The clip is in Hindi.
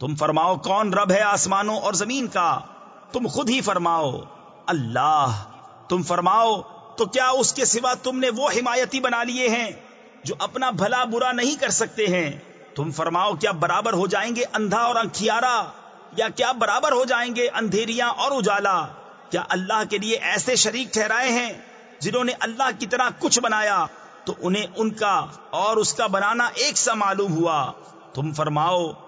तुम फरमाओ, कौन रब है आसमानों और ज़मीन का? तुम खुद ही फरमाओ, अल्लाह। तुम फरमाओ तो क्या उसके सिवा तुमने वो हिमायती बना लिए हैं, जो अपना भला बुरा नहीं कर सकते हैं? तुम फरमाओ, क्या बराबर हो जाएँगे अंधा और अंखियारा? या क्या बराबर हो जाएँगे अंधेरिया और उजाला? क्या अल्लाह के लिए ऐसे शरीक ठहराए हैं, जिन्होंने अल्लाह की तरह कुछ बनाया तो उन्हें उनका और उसका बनाना एक सा मालूम हुआ? तुम फरमाओ